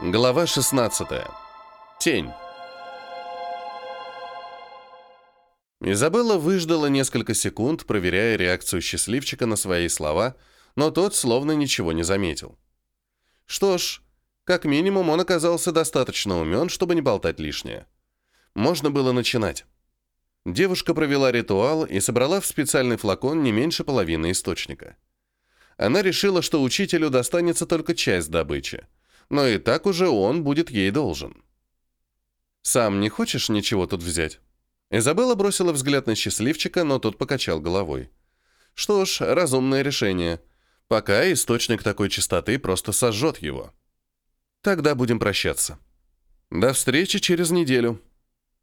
Глава 16. Тень. Изабелла выждала несколько секунд, проверяя реакцию счастливчика на свои слова, но тот словно ничего не заметил. Что ж, как минимум он оказался достаточно умен, чтобы не болтать лишнее. Можно было начинать. Девушка провела ритуал и собрала в специальный флакон не меньше половины источника. Она решила, что учителю достанется только часть добычи – но и так уже он будет ей должен. «Сам не хочешь ничего тут взять?» Изабелла бросила взгляд на счастливчика, но тот покачал головой. «Что ж, разумное решение. Пока источник такой чистоты просто сожжет его. Тогда будем прощаться. До встречи через неделю».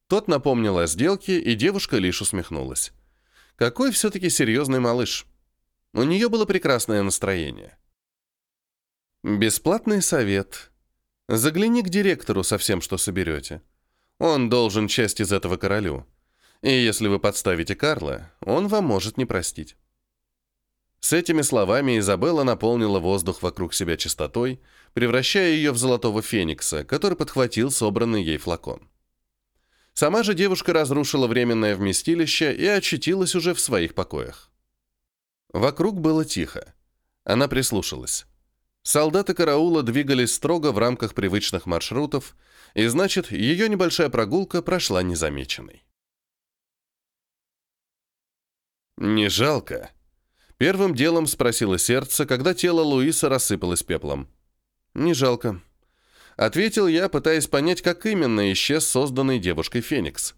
Тот напомнил о сделке, и девушка лишь усмехнулась. Какой все-таки серьезный малыш. У нее было прекрасное настроение. Бесплатный совет. Загляни к директору со всем, что соберете. Он должен часть из этого королю. И если вы подставите Карла, он вам может не простить. С этими словами Изабелла наполнила воздух вокруг себя чистотой, превращая ее в золотого феникса, который подхватил собранный ей флакон. Сама же девушка разрушила временное вместилище и очутилась уже в своих покоях. Вокруг было тихо. Она прислушалась. Солдаты караула двигались строго в рамках привычных маршрутов, и значит, ее небольшая прогулка прошла незамеченной. «Не жалко?» Первым делом спросило сердце, когда тело Луиса рассыпалось пеплом. «Не жалко», — ответил я, пытаясь понять, как именно исчез созданный девушкой Феникс.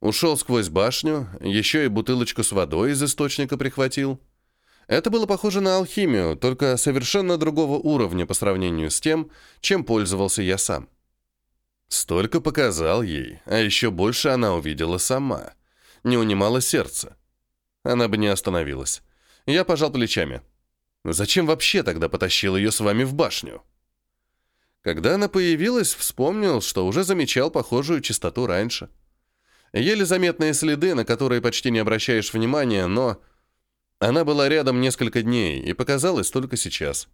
Ушел сквозь башню, еще и бутылочку с водой из источника прихватил. Это было похоже на алхимию, только совершенно другого уровня по сравнению с тем, чем пользовался я сам. Столько показал ей, а еще больше она увидела сама. Не унимало сердце. Она бы не остановилась. Я пожал плечами. Зачем вообще тогда потащил ее с вами в башню? Когда она появилась, вспомнил, что уже замечал похожую чистоту раньше. Еле заметные следы, на которые почти не обращаешь внимания, но она была рядом несколько дней и показалась только сейчас.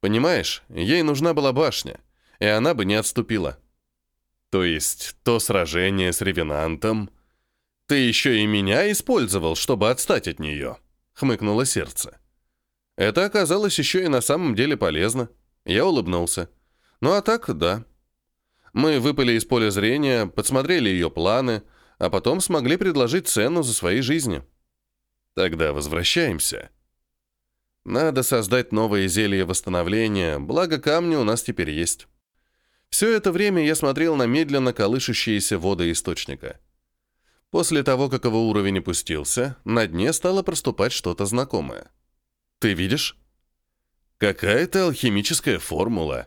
Понимаешь, ей нужна была башня, и она бы не отступила. То есть то сражение с ревенантом... Ты еще и меня использовал, чтобы отстать от нее, хмыкнуло сердце. Это оказалось еще и на самом деле полезно. Я улыбнулся. Ну а так, да. Мы выпали из поля зрения, подсмотрели ее планы, а потом смогли предложить цену за свои жизни. Тогда возвращаемся. Надо создать новое зелье восстановления, благо камни у нас теперь есть. Все это время я смотрел на медленно колышущиеся воды источника. После того, как его уровень опустился, на дне стало проступать что-то знакомое. Ты видишь? Какая-то алхимическая формула.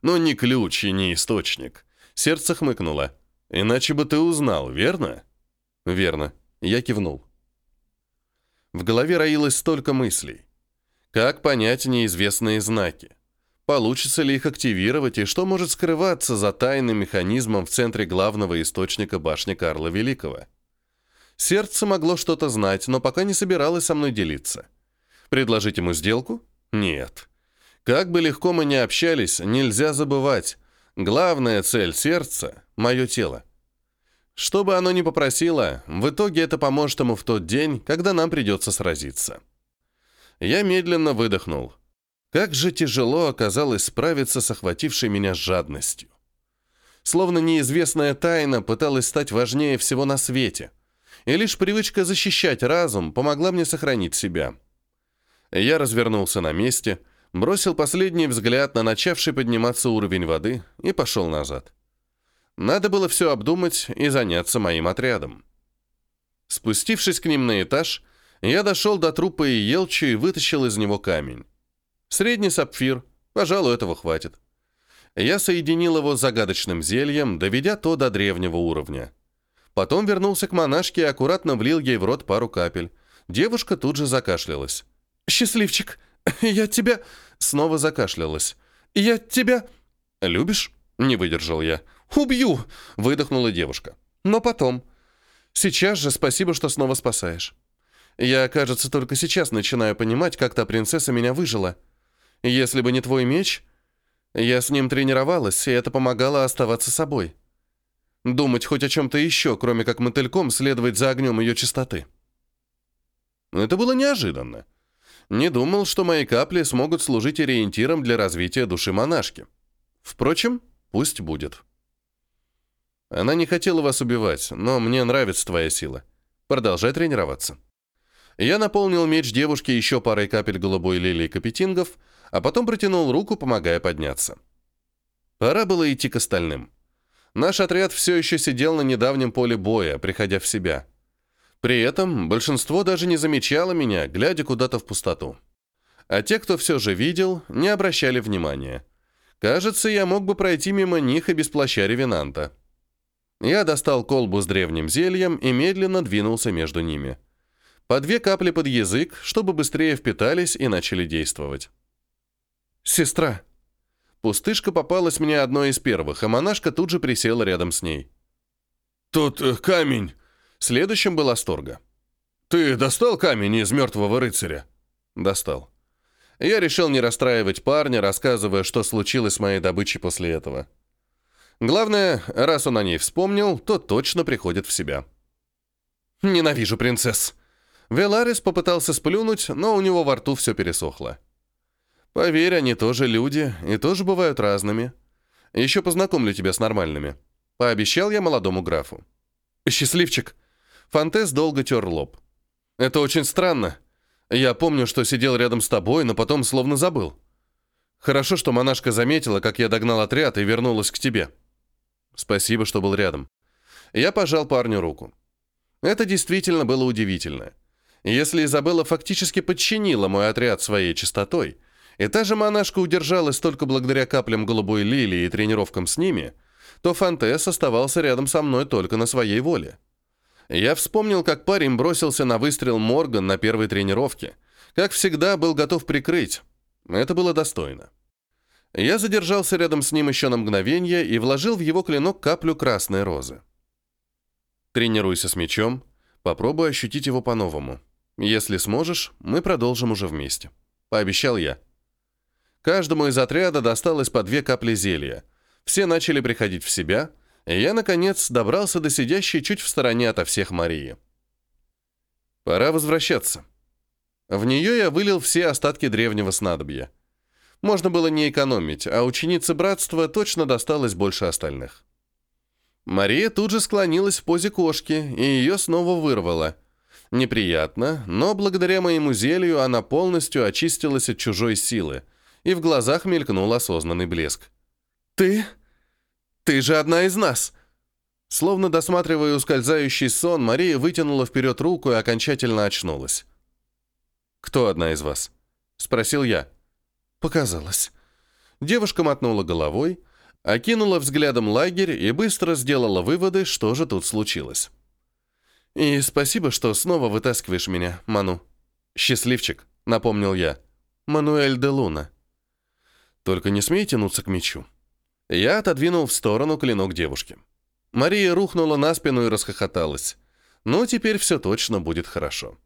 Но не ключ и не источник. Сердце хмыкнуло. Иначе бы ты узнал, верно? Верно. Я кивнул. В голове роилось столько мыслей. Как понять неизвестные знаки? Получится ли их активировать и что может скрываться за тайным механизмом в центре главного источника башни Карла Великого? Сердце могло что-то знать, но пока не собиралось со мной делиться. Предложить ему сделку? Нет. Как бы легко мы ни общались, нельзя забывать. Главная цель сердца — мое тело. Что бы оно ни попросило, в итоге это поможет ему в тот день, когда нам придется сразиться. Я медленно выдохнул. Как же тяжело оказалось справиться с охватившей меня жадностью. Словно неизвестная тайна пыталась стать важнее всего на свете. И лишь привычка защищать разум помогла мне сохранить себя. Я развернулся на месте, бросил последний взгляд на начавший подниматься уровень воды и пошел назад. Надо было все обдумать и заняться моим отрядом. Спустившись к ним на этаж, я дошел до трупа и елчу и вытащил из него камень. Средний сапфир, пожалуй, этого хватит. Я соединил его с загадочным зельем, доведя то до древнего уровня. Потом вернулся к монашке и аккуратно влил ей в рот пару капель. Девушка тут же закашлялась. «Счастливчик, я тебя...» Снова закашлялась. «Я тебя...» «Любишь?» — не выдержал я. «Убью!» — выдохнула девушка. «Но потом. Сейчас же спасибо, что снова спасаешь. Я, кажется, только сейчас начинаю понимать, как та принцесса меня выжила. Если бы не твой меч...» Я с ним тренировалась, и это помогало оставаться собой. Думать хоть о чем-то еще, кроме как мотыльком следовать за огнем ее чистоты. Это было неожиданно. Не думал, что мои капли смогут служить ориентиром для развития души монашки. Впрочем, пусть будет. Она не хотела вас убивать, но мне нравится твоя сила. Продолжай тренироваться. Я наполнил меч девушки еще парой капель голубой лилии капетингов, а потом протянул руку, помогая подняться. Пора было идти к остальным. Наш отряд все еще сидел на недавнем поле боя, приходя в себя. При этом большинство даже не замечало меня, глядя куда-то в пустоту. А те, кто все же видел, не обращали внимания. Кажется, я мог бы пройти мимо них и без плаща ревенанта. Я достал колбу с древним зельем и медленно двинулся между ними. По две капли под язык, чтобы быстрее впитались и начали действовать. «Сестра!» Пустышка попалась мне одной из первых, а монашка тут же присела рядом с ней. «Тут э, камень!» Следующим был Асторга. «Ты достал камень из мертвого рыцаря?» «Достал». Я решил не расстраивать парня, рассказывая, что случилось с моей добычей после этого. Главное, раз он о ней вспомнил, то точно приходит в себя. «Ненавижу принцесс!» Веларис попытался сплюнуть, но у него во рту все пересохло. «Поверь, они тоже люди и тоже бывают разными. Еще познакомлю тебя с нормальными», — пообещал я молодому графу. «Счастливчик!» Фантез долго тер лоб. «Это очень странно. Я помню, что сидел рядом с тобой, но потом словно забыл. Хорошо, что монашка заметила, как я догнал отряд и вернулась к тебе. Спасибо, что был рядом. Я пожал парню руку. Это действительно было удивительно. Если Изабелла фактически подчинила мой отряд своей чистотой, и та же монашка удержалась только благодаря каплям голубой лилии и тренировкам с ними, то Фантес оставался рядом со мной только на своей воле. Я вспомнил, как парень бросился на выстрел Морган на первой тренировке. Как всегда, был готов прикрыть. Это было достойно. Я задержался рядом с ним еще на мгновение и вложил в его клинок каплю красной розы. Тренируйся с мечом, попробуй ощутить его по-новому. Если сможешь, мы продолжим уже вместе. Пообещал я. Каждому из отряда досталось по две капли зелья. Все начали приходить в себя, и я, наконец, добрался до сидящей чуть в стороне ото всех Марии. Пора возвращаться. В нее я вылил все остатки древнего снадобья. Можно было не экономить, а ученице братства точно досталось больше остальных. Мария тут же склонилась в позе кошки, и ее снова вырвало. Неприятно, но благодаря моему зелью она полностью очистилась от чужой силы, и в глазах мелькнул осознанный блеск. «Ты? Ты же одна из нас!» Словно досматривая ускользающий сон, Мария вытянула вперед руку и окончательно очнулась. «Кто одна из вас?» — спросил я. «Показалось». Девушка мотнула головой, окинула взглядом лагерь и быстро сделала выводы, что же тут случилось. «И спасибо, что снова вытаскиваешь меня, Ману». «Счастливчик», — напомнил я. «Мануэль де Луна». «Только не смей тянуться к мечу». Я отодвинул в сторону клинок девушки. Мария рухнула на спину и расхохоталась. «Ну, теперь все точно будет хорошо».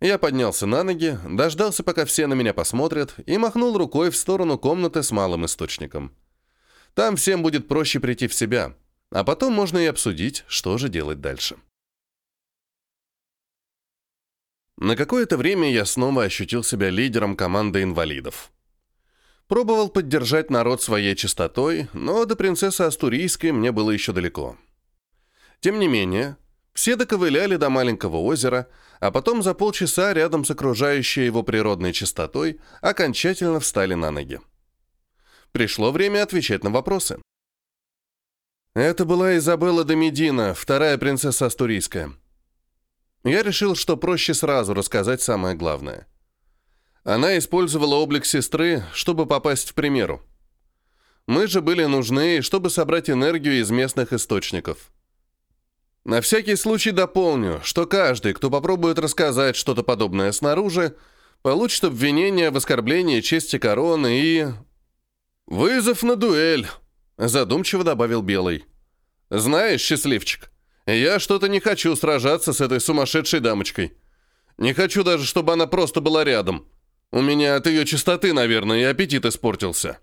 Я поднялся на ноги, дождался, пока все на меня посмотрят, и махнул рукой в сторону комнаты с малым источником. Там всем будет проще прийти в себя, а потом можно и обсудить, что же делать дальше. На какое-то время я снова ощутил себя лидером команды инвалидов. Пробовал поддержать народ своей чистотой, но до принцессы Астурийской мне было еще далеко. Тем не менее, все доковыляли до маленького озера, а потом за полчаса рядом с окружающей его природной чистотой окончательно встали на ноги. Пришло время отвечать на вопросы. Это была Изабелла де Медина, вторая принцесса Астурийская. Я решил, что проще сразу рассказать самое главное. Она использовала облик сестры, чтобы попасть в примеру. Мы же были нужны, чтобы собрать энергию из местных источников. На всякий случай дополню, что каждый, кто попробует рассказать что-то подобное снаружи, получит обвинение в оскорблении чести короны и... «Вызов на дуэль», — задумчиво добавил Белый. «Знаешь, счастливчик, я что-то не хочу сражаться с этой сумасшедшей дамочкой. Не хочу даже, чтобы она просто была рядом. У меня от ее чистоты, наверное, и аппетит испортился».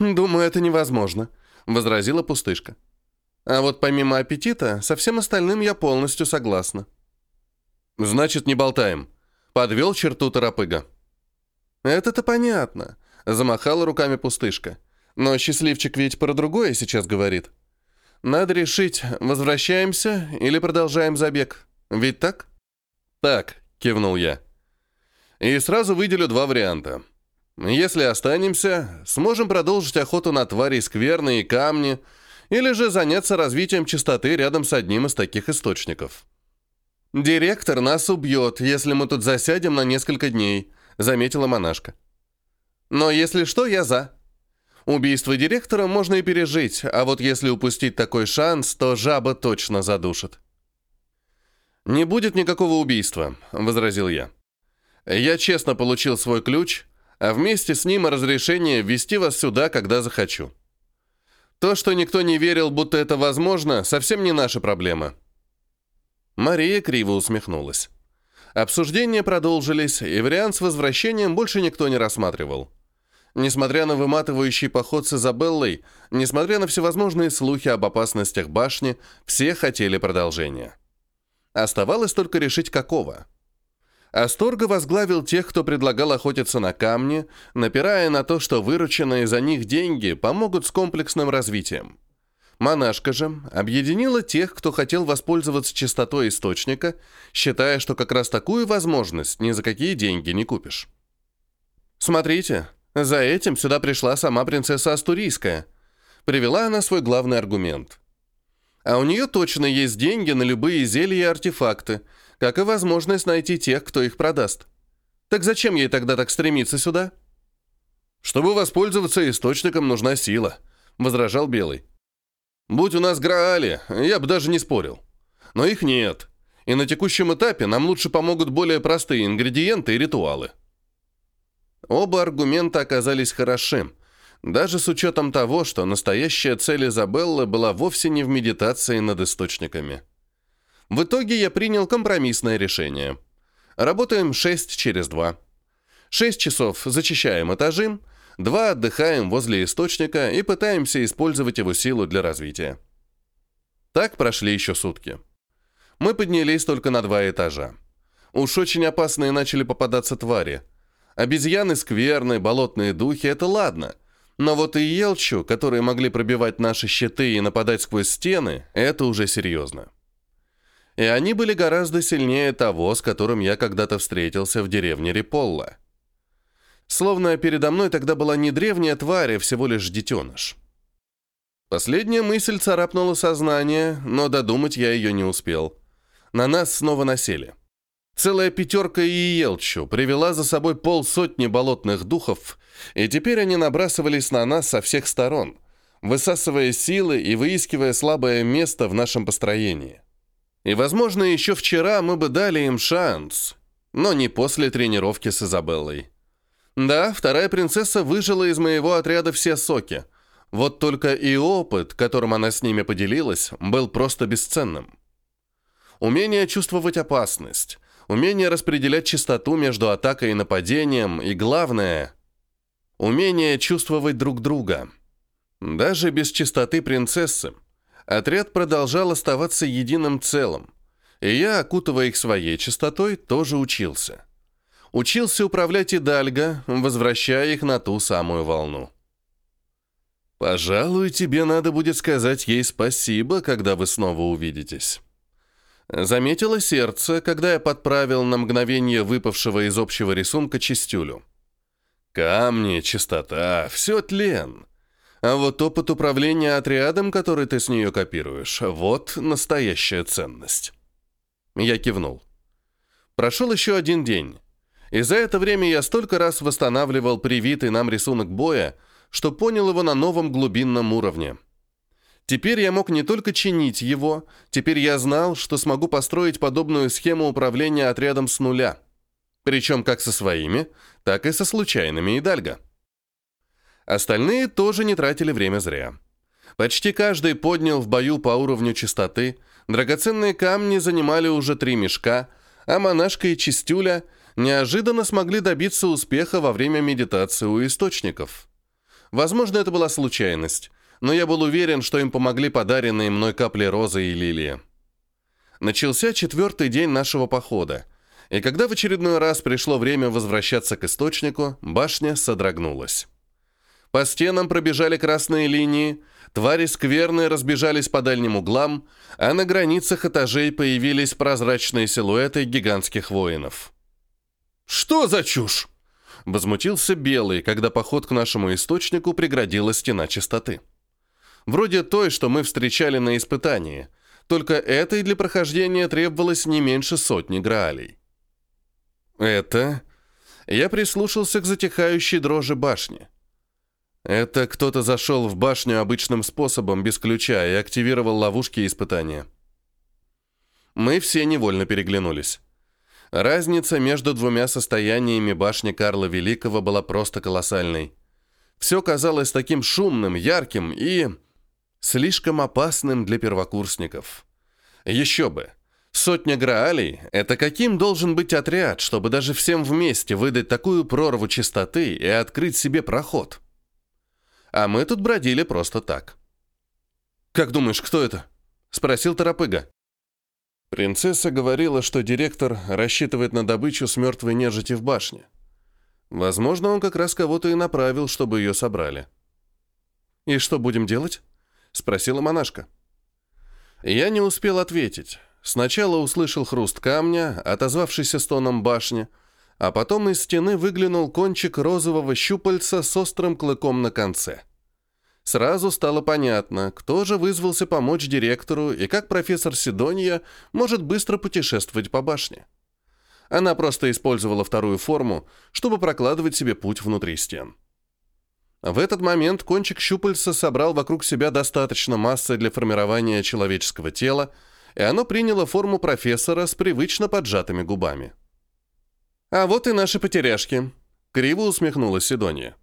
«Думаю, это невозможно», — возразила пустышка. «А вот помимо аппетита, со всем остальным я полностью согласна». «Значит, не болтаем», — подвел черту торопыга. «Это-то понятно», — замахала руками пустышка. «Но счастливчик ведь про другое сейчас говорит. Надо решить, возвращаемся или продолжаем забег. Ведь так?» «Так», — кивнул я. «И сразу выделю два варианта. Если останемся, сможем продолжить охоту на твари скверные и камни, или же заняться развитием чистоты рядом с одним из таких источников». «Директор нас убьет, если мы тут засядем на несколько дней», — заметила монашка. «Но если что, я за. Убийство директора можно и пережить, а вот если упустить такой шанс, то жаба точно задушит». «Не будет никакого убийства», — возразил я. «Я честно получил свой ключ, а вместе с ним разрешение ввести вас сюда, когда захочу. То, что никто не верил, будто это возможно, совсем не наша проблема». Мария криво усмехнулась. Обсуждения продолжились, и вариант с возвращением больше никто не рассматривал. Несмотря на выматывающий поход с Изабеллой, несмотря на всевозможные слухи об опасностях башни, все хотели продолжения. Оставалось только решить, какого. Асторга возглавил тех, кто предлагал охотиться на камни, напирая на то, что вырученные за них деньги помогут с комплексным развитием. Монашка же объединила тех, кто хотел воспользоваться чистотой источника, считая, что как раз такую возможность ни за какие деньги не купишь. «Смотрите, за этим сюда пришла сама принцесса Астурийская», привела она свой главный аргумент. А у нее точно есть деньги на любые зелья и артефакты, как и возможность найти тех, кто их продаст. Так зачем ей тогда так стремиться сюда? «Чтобы воспользоваться источником, нужна сила», — возражал Белый. Будь у нас Граали, я бы даже не спорил. Но их нет. И на текущем этапе нам лучше помогут более простые ингредиенты и ритуалы. Оба аргумента оказались хороши, даже с учетом того, что настоящая цель Изабеллы была вовсе не в медитации над источниками. В итоге я принял компромиссное решение. Работаем 6 через 2. 6 часов зачищаем этажи, Два отдыхаем возле источника и пытаемся использовать его силу для развития. Так прошли еще сутки. Мы поднялись только на два этажа. Уж очень опасные начали попадаться твари. Обезьяны скверные, болотные духи — это ладно. Но вот и елчу, которые могли пробивать наши щиты и нападать сквозь стены, это уже серьезно. И они были гораздо сильнее того, с которым я когда-то встретился в деревне Риполла. Словно передо мной тогда была не древняя тварь, а всего лишь детеныш. Последняя мысль царапнула сознание, но додумать я ее не успел. На нас снова насели. Целая пятерка Иелчу привела за собой полсотни болотных духов, и теперь они набрасывались на нас со всех сторон, высасывая силы и выискивая слабое место в нашем построении. И, возможно, еще вчера мы бы дали им шанс, но не после тренировки с Изабеллой. Да, вторая принцесса выжила из моего отряда все соки. Вот только и опыт, которым она с ними поделилась, был просто бесценным. Умение чувствовать опасность, умение распределять частоту между атакой и нападением, и главное — умение чувствовать друг друга. Даже без чистоты принцессы отряд продолжал оставаться единым целым, и я, окутывая их своей чистотой, тоже учился учился управлять Идальго, возвращая их на ту самую волну. «Пожалуй, тебе надо будет сказать ей спасибо, когда вы снова увидитесь». Заметило сердце, когда я подправил на мгновение выпавшего из общего рисунка чистюлю. Камни, чистота, все тлен. А вот опыт управления отрядом, который ты с нее копируешь, вот настоящая ценность. Я кивнул. Прошел еще один день. И за это время я столько раз восстанавливал привитый нам рисунок боя, что понял его на новом глубинном уровне. Теперь я мог не только чинить его, теперь я знал, что смогу построить подобную схему управления отрядом с нуля. Причем как со своими, так и со случайными Идальго. Остальные тоже не тратили время зря. Почти каждый поднял в бою по уровню чистоты, драгоценные камни занимали уже три мешка, а монашка и чистюля – неожиданно смогли добиться успеха во время медитации у источников. Возможно, это была случайность, но я был уверен, что им помогли подаренные мной капли розы и лилии. Начался четвертый день нашего похода, и когда в очередной раз пришло время возвращаться к источнику, башня содрогнулась. По стенам пробежали красные линии, твари скверные разбежались по дальним углам, а на границах этажей появились прозрачные силуэты гигантских воинов. «Что за чушь?» Возмутился Белый, когда поход к нашему источнику преградила стена чистоты. Вроде той, что мы встречали на испытании, только этой для прохождения требовалось не меньше сотни граалей. Это... Я прислушался к затихающей дрожи башни. Это кто-то зашел в башню обычным способом, без ключа, и активировал ловушки и испытания. Мы все невольно переглянулись. Разница между двумя состояниями башни Карла Великого была просто колоссальной. Все казалось таким шумным, ярким и... слишком опасным для первокурсников. Еще бы. Сотня Граалей — это каким должен быть отряд, чтобы даже всем вместе выдать такую прорву чистоты и открыть себе проход? А мы тут бродили просто так. «Как думаешь, кто это?» — спросил Торопыга. Принцесса говорила, что директор рассчитывает на добычу с мертвой нежити в башне. Возможно, он как раз кого-то и направил, чтобы ее собрали. «И что будем делать?» — спросила монашка. Я не успел ответить. Сначала услышал хруст камня, отозвавшийся стоном башни, а потом из стены выглянул кончик розового щупальца с острым клыком на конце. Сразу стало понятно, кто же вызвался помочь директору и как профессор Сидония может быстро путешествовать по башне. Она просто использовала вторую форму, чтобы прокладывать себе путь внутри стен. В этот момент кончик щупальца собрал вокруг себя достаточно массы для формирования человеческого тела, и оно приняло форму профессора с привычно поджатыми губами. «А вот и наши потеряшки», — криво усмехнулась Сидония.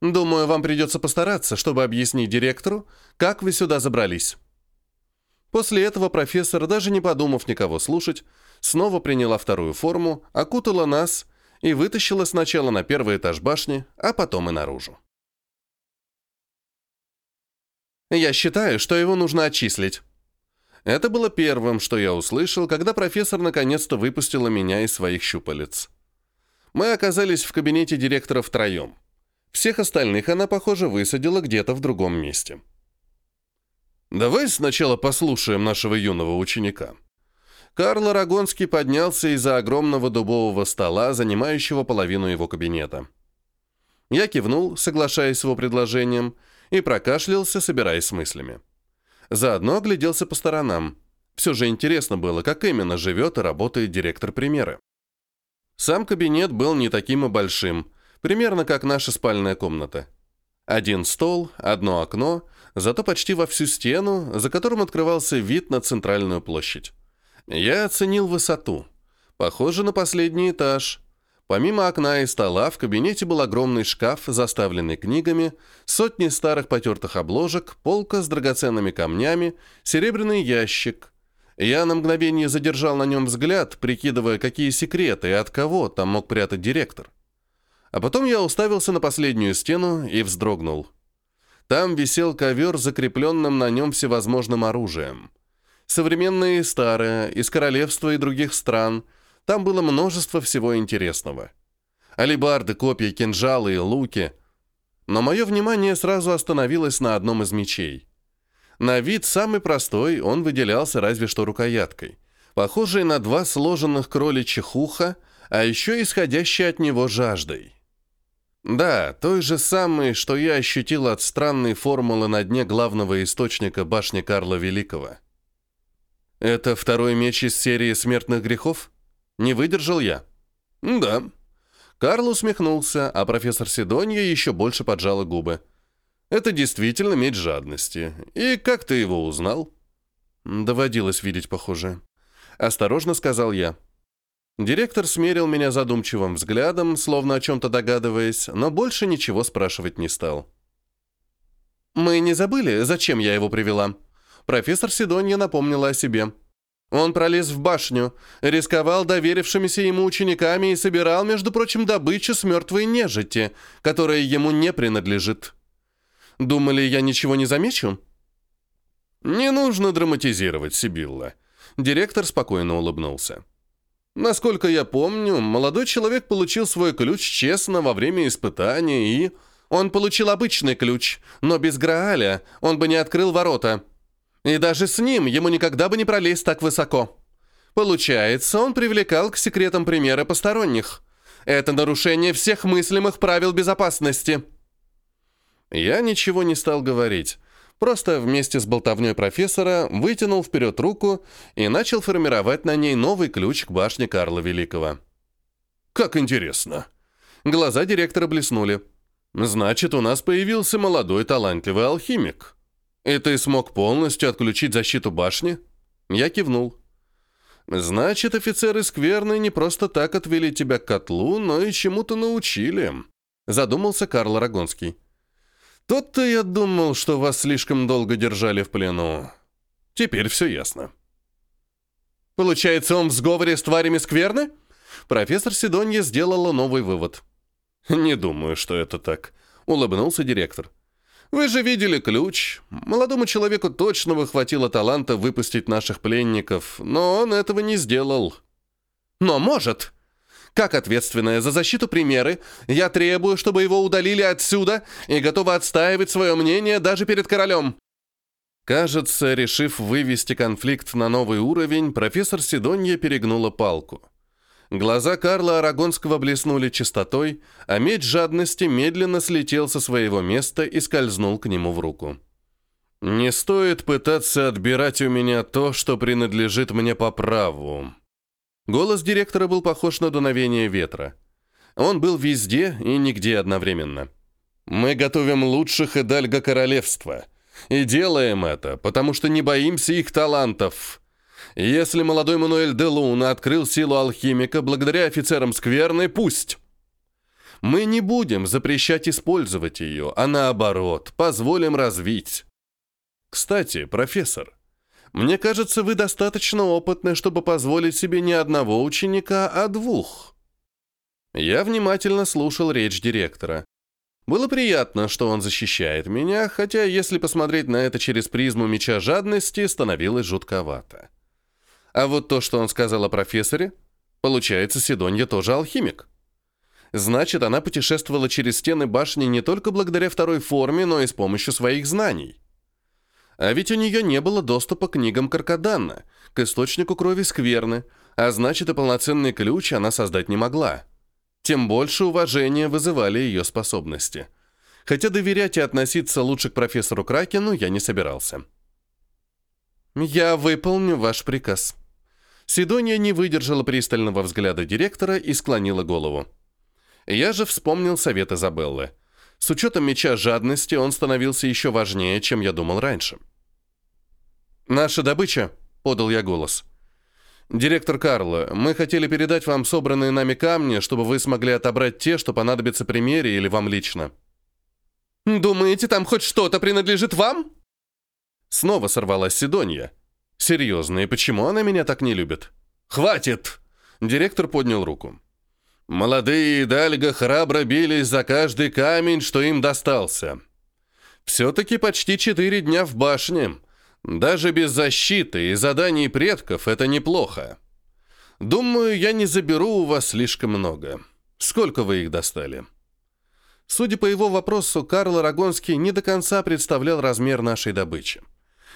«Думаю, вам придется постараться, чтобы объяснить директору, как вы сюда забрались». После этого профессор, даже не подумав никого слушать, снова приняла вторую форму, окутала нас и вытащила сначала на первый этаж башни, а потом и наружу. «Я считаю, что его нужно отчислить», это было первым, что я услышал, когда профессор наконец-то выпустила меня из своих щупалец. Мы оказались в кабинете директора втроем. Всех остальных она, похоже, высадила где-то в другом месте. «Давай сначала послушаем нашего юного ученика». Карл Арагонский поднялся из-за огромного дубового стола, занимающего половину его кабинета. Я кивнул, соглашаясь с его предложением, и прокашлялся, собираясь с мыслями. Заодно огляделся по сторонам. Все же интересно было, как именно живет и работает директор примеры. Сам кабинет был не таким и большим, примерно как наша спальная комната. Один стол, одно окно, зато почти во всю стену, за которым открывался вид на центральную площадь. Я оценил высоту. Похоже на последний этаж. Помимо окна и стола в кабинете был огромный шкаф, заставленный книгами, сотни старых потертых обложек, полка с драгоценными камнями, серебряный ящик. Я на мгновение задержал на нем взгляд, прикидывая, какие секреты и от кого там мог прятать директор. А потом я уставился на последнюю стену и вздрогнул. Там висел ковер, закрепленным на нем всевозможным оружием. Современное и старое, из королевства и других стран – там было множество всего интересного. Алибарды, копья, кинжалы и луки. Но мое внимание сразу остановилось на одном из мечей. На вид самый простой, он выделялся разве что рукояткой, похожей на два сложенных кроличьих уха, а еще исходящей от него жаждой. Да, той же самой, что я ощутил от странной формулы на дне главного источника башни Карла Великого. Это второй меч из серии смертных грехов? Не выдержал я. «Да». Карл усмехнулся, а профессор Сидонья еще больше поджала губы. «Это действительно меч жадности. И как ты его узнал?» «Доводилось видеть похожее». Осторожно сказал я. Директор смерил меня задумчивым взглядом, словно о чем-то догадываясь, но больше ничего спрашивать не стал. «Мы не забыли, зачем я его привела?» Профессор Сидонья напомнила о себе. Он пролез в башню, рисковал доверившимися ему учениками и собирал, между прочим, добычу с мертвой нежити, которая ему не принадлежит. Думали, я ничего не замечу?» «Не нужно драматизировать, Сибилла». Директор спокойно улыбнулся. «Насколько я помню, молодой человек получил свой ключ честно во время испытания и...» «Он получил обычный ключ, но без Грааля он бы не открыл ворота. И даже с ним ему никогда бы не пролезть так высоко. Получается, он привлекал к секретам примеры посторонних. Это нарушение всех мыслимых правил безопасности». Я ничего не стал говорить, просто вместе с болтовней профессора вытянул вперед руку и начал формировать на ней новый ключ к башне Карла Великого. «Как интересно!» Глаза директора блеснули. «Значит, у нас появился молодой талантливый алхимик. И ты смог полностью отключить защиту башни?» Я кивнул. «Значит, офицеры Скверны не просто так отвели тебя к котлу, но и чему-то научили», — задумался Карл Рагонский. Тот-то я думал, что вас слишком долго держали в плену. Теперь все ясно. Получается, он в сговоре с тварями скверны? Профессор Сидонья сделала новый вывод. Не думаю, что это так, улыбнулся директор. Вы же видели ключ. Молодому человеку точно бы хватило таланта выпустить наших пленников, но он этого не сделал. Но может, как ответственная за защиту примеры, я требую, чтобы его удалили отсюда и готова отстаивать свое мнение даже перед королем». Кажется, решив вывести конфликт на новый уровень, профессор Сидонья перегнула палку. Глаза Карла Арагонского блеснули чистотой, а меч жадности медленно слетел со своего места и скользнул к нему в руку. «Не стоит пытаться отбирать у меня то, что принадлежит мне по праву», Голос директора был похож на дуновение ветра. Он был везде и нигде одновременно. «Мы готовим лучших Эдальга королевства. И делаем это, потому что не боимся их талантов. Если молодой Мануэль де Луна открыл силу алхимика благодаря офицерам Скверны, пусть!» Мы не будем запрещать использовать ее, а наоборот, позволим развить. Кстати, профессор, мне кажется, вы достаточно опытны, чтобы позволить себе не одного ученика, а двух». Я внимательно слушал речь директора. Было приятно, что он защищает меня, хотя, если посмотреть на это через призму меча жадности, становилось жутковато. А вот то, что он сказал о профессоре, получается, Сидонья тоже алхимик. Значит, она путешествовала через стены башни не только благодаря второй форме, но и с помощью своих знаний. А ведь у нее не было доступа к книгам Каркаданна, к источнику крови Скверны, а значит и полноценный ключ она создать не могла. Тем больше уважения вызывали ее способности. Хотя доверять и относиться лучше к профессору Кракену я не собирался. «Я выполню ваш приказ». Сидония не выдержала пристального взгляда директора и склонила голову. Я же вспомнил совет Изабеллы – с учетом меча жадности он становился еще важнее, чем я думал раньше. «Наша добыча», — подал я голос. «Директор Карло, мы хотели передать вам собранные нами камни, чтобы вы смогли отобрать те, что понадобятся примере или вам лично». «Думаете, там хоть что-то принадлежит вам?» Снова сорвалась Сидонья. «Серьезно, и почему она меня так не любит?» «Хватит!» Директор поднял руку. Молодые Дальга храбро бились за каждый камень, что им достался. Все-таки почти четыре дня в башне. Даже без защиты и заданий предков это неплохо. Думаю, я не заберу у вас слишком много. Сколько вы их достали?» Судя по его вопросу, Карл Рагонский не до конца представлял размер нашей добычи.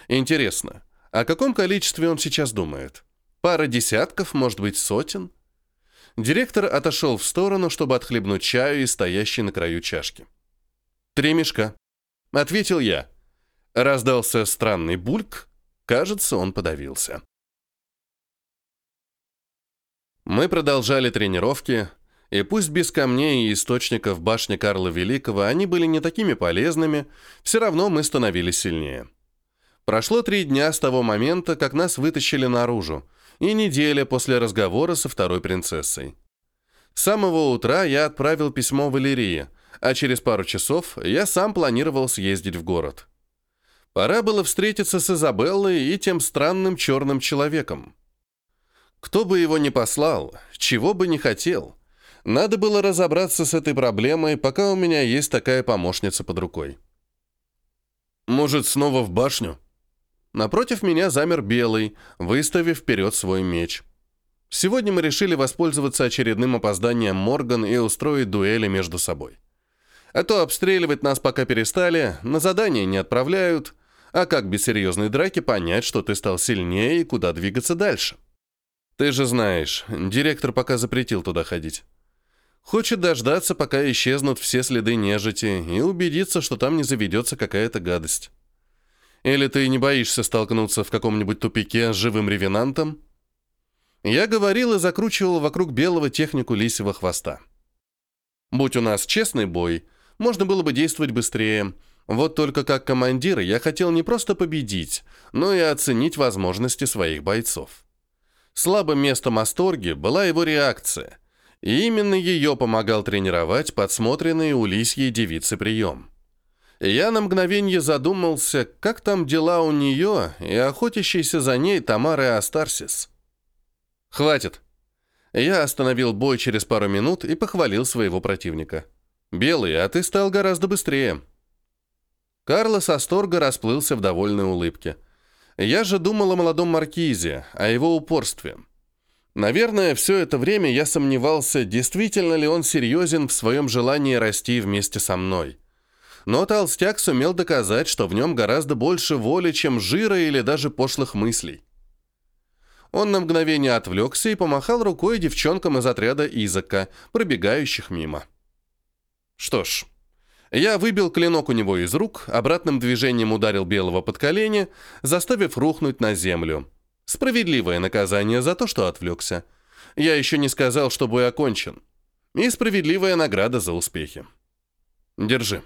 Интересно, о каком количестве он сейчас думает? Пара десятков, может быть, сотен? Директор отошел в сторону, чтобы отхлебнуть чаю из стоящей на краю чашки. «Три мешка», — ответил я. Раздался странный бульк. Кажется, он подавился. Мы продолжали тренировки, и пусть без камней и источников башни Карла Великого они были не такими полезными, все равно мы становились сильнее. Прошло три дня с того момента, как нас вытащили наружу, и неделя после разговора со второй принцессой. С самого утра я отправил письмо Валерии, а через пару часов я сам планировал съездить в город. Пора было встретиться с Изабеллой и тем странным черным человеком. Кто бы его ни послал, чего бы ни хотел, надо было разобраться с этой проблемой, пока у меня есть такая помощница под рукой. Может, снова в башню? Напротив меня замер белый, выставив вперед свой меч. Сегодня мы решили воспользоваться очередным опозданием Морган и устроить дуэли между собой. А то обстреливать нас пока перестали, на задание не отправляют, а как без серьезной драки понять, что ты стал сильнее и куда двигаться дальше? Ты же знаешь, директор пока запретил туда ходить. Хочет дождаться, пока исчезнут все следы нежити, и убедиться, что там не заведется какая-то гадость. Или ты не боишься столкнуться в каком-нибудь тупике с живым ревенантом? Я говорил и закручивал вокруг белого технику лисьего хвоста. Будь у нас честный бой, можно было бы действовать быстрее. Вот только как командир я хотел не просто победить, но и оценить возможности своих бойцов. Слабым местом Асторги была его реакция, и именно ее помогал тренировать подсмотренный у лисьей девицы прием. Я на мгновение задумался, как там дела у нее и охотящейся за ней Тамары Астарсис. «Хватит!» Я остановил бой через пару минут и похвалил своего противника. «Белый, а ты стал гораздо быстрее». Карлос Асторга расплылся в довольной улыбке. Я же думал о молодом маркизе, о его упорстве. Наверное, все это время я сомневался, действительно ли он серьезен в своем желании расти вместе со мной. Но толстяк сумел доказать, что в нем гораздо больше воли, чем жира или даже пошлых мыслей. Он на мгновение отвлекся и помахал рукой девчонкам из отряда Изака, пробегающих мимо. Что ж, я выбил клинок у него из рук, обратным движением ударил белого под колени, заставив рухнуть на землю. Справедливое наказание за то, что отвлекся. Я еще не сказал, что бой окончен. И справедливая награда за успехи. Держи.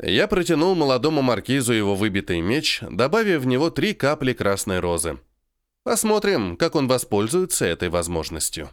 Я протянул молодому маркизу его выбитый меч, добавив в него три капли красной розы. Посмотрим, как он воспользуется этой возможностью.